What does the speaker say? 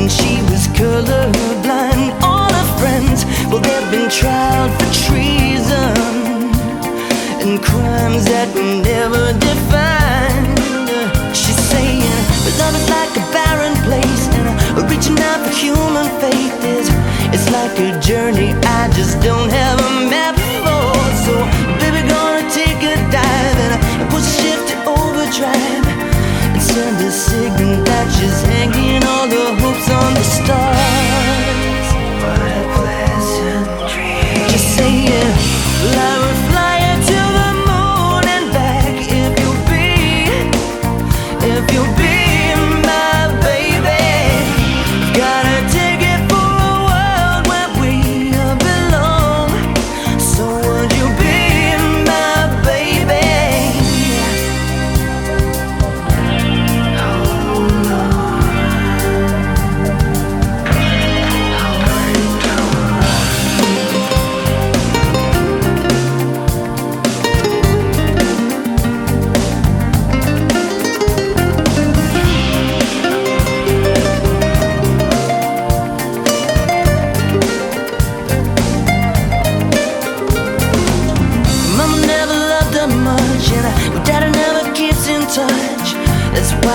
Then she was colorblind. All her friends, well, they've been tried for treason and crimes that